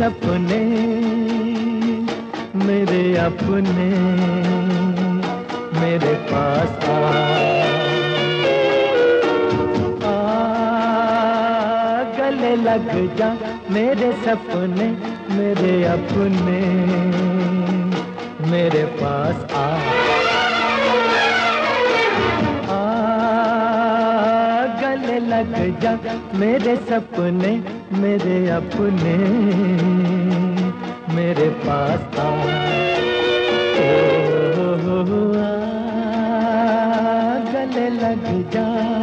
सपने, मेरे अपने, मेरे पास आ। गले लग जा मेरे सपने, मेरे अपने, मेरे पास आ, गले लग जा मेरे सपने मेरे अपने मेरे पास आ गले लग जा।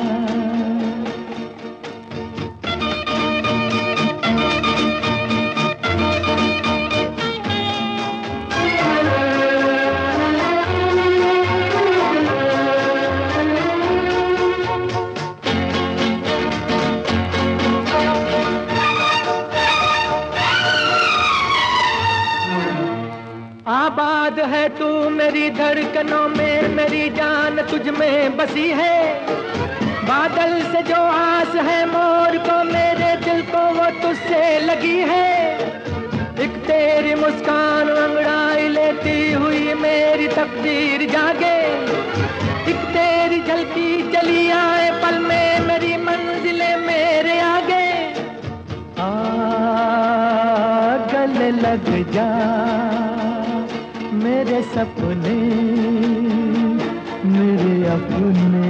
आबाद है तू मेरी धड़कनों में, मेरी जान तुझ में बसी है। बादल से जो आस है, मोर को मेरे दिल को वो तुझसे लगी है। एक तेरी मुस्कान अंगड़ाई लेती हुई मेरी तकदीर जागे। एक तेरी झलकी चली आए पल में, मेरी मंजिलें मेरे आगे। आ गले लग जा। सपने, मेरे अपने,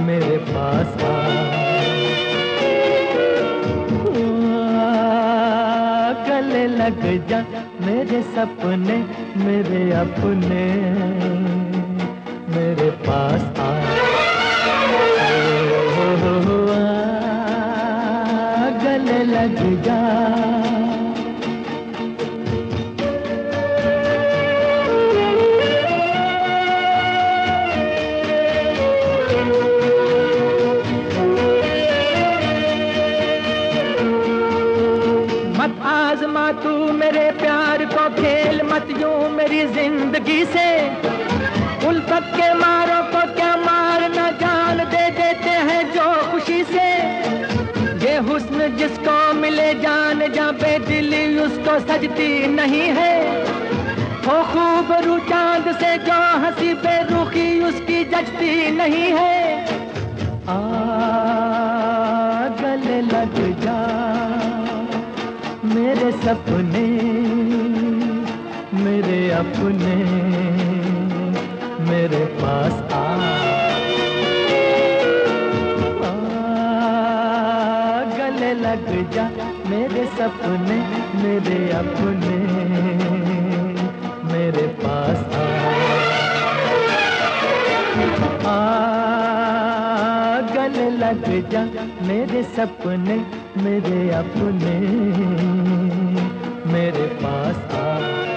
मेरे पास आ। गले लग जा, मेरे सपने, मेरे अपने, मेरे पास आ। गले लग जा आजमा तू मेरे प्यार को खेल मत यूँ मेरी ज़िंदगी से। उल्फत के मारों को क्या मारना जान दे देते हैं जो खुशी से। ये हुस्न जिसको मिले जान जा बेदिली उसको सजती नहीं है। हो खूब रू चाँद से जो हँसी पे बेरुखी उसकी जचती नहीं है। आ गले लग जा। सपने मेरे अपने, मेरे पास आ। गले लग जा मेरे सपने, मेरे अपने, मेरे पास आ। आ गले लग जा मेरे सपने, मेरे अपने। मेरे पास आ।